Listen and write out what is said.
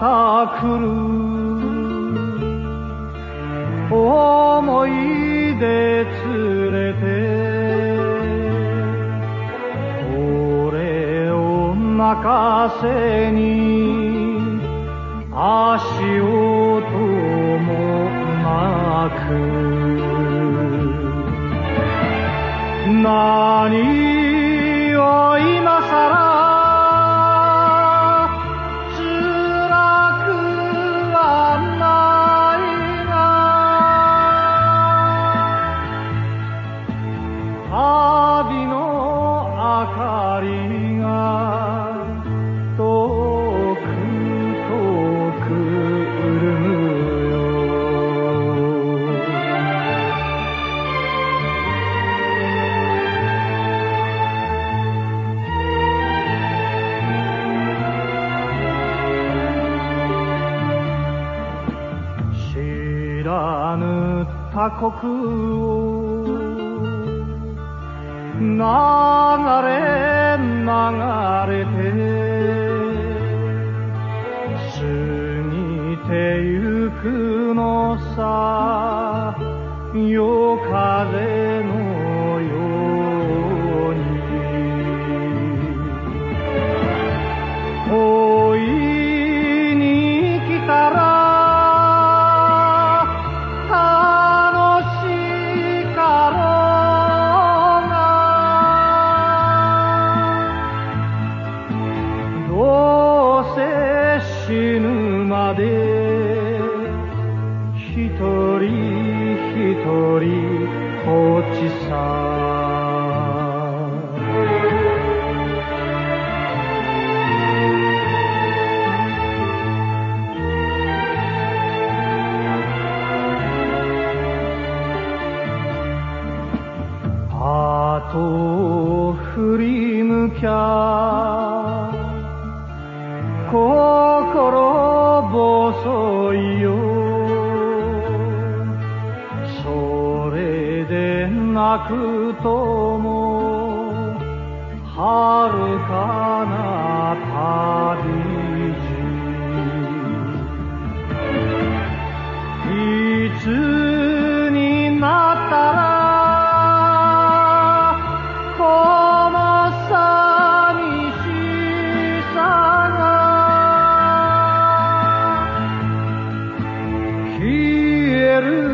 来る。思い出連れて俺を泣かせに足音もなく。何らぬ他国を流れ流れて過ぎてゆくのさ。夜風のようまで一人一人こっちさあと振り向きゃ心細いよ。それで泣くとも遥かな旅。yerim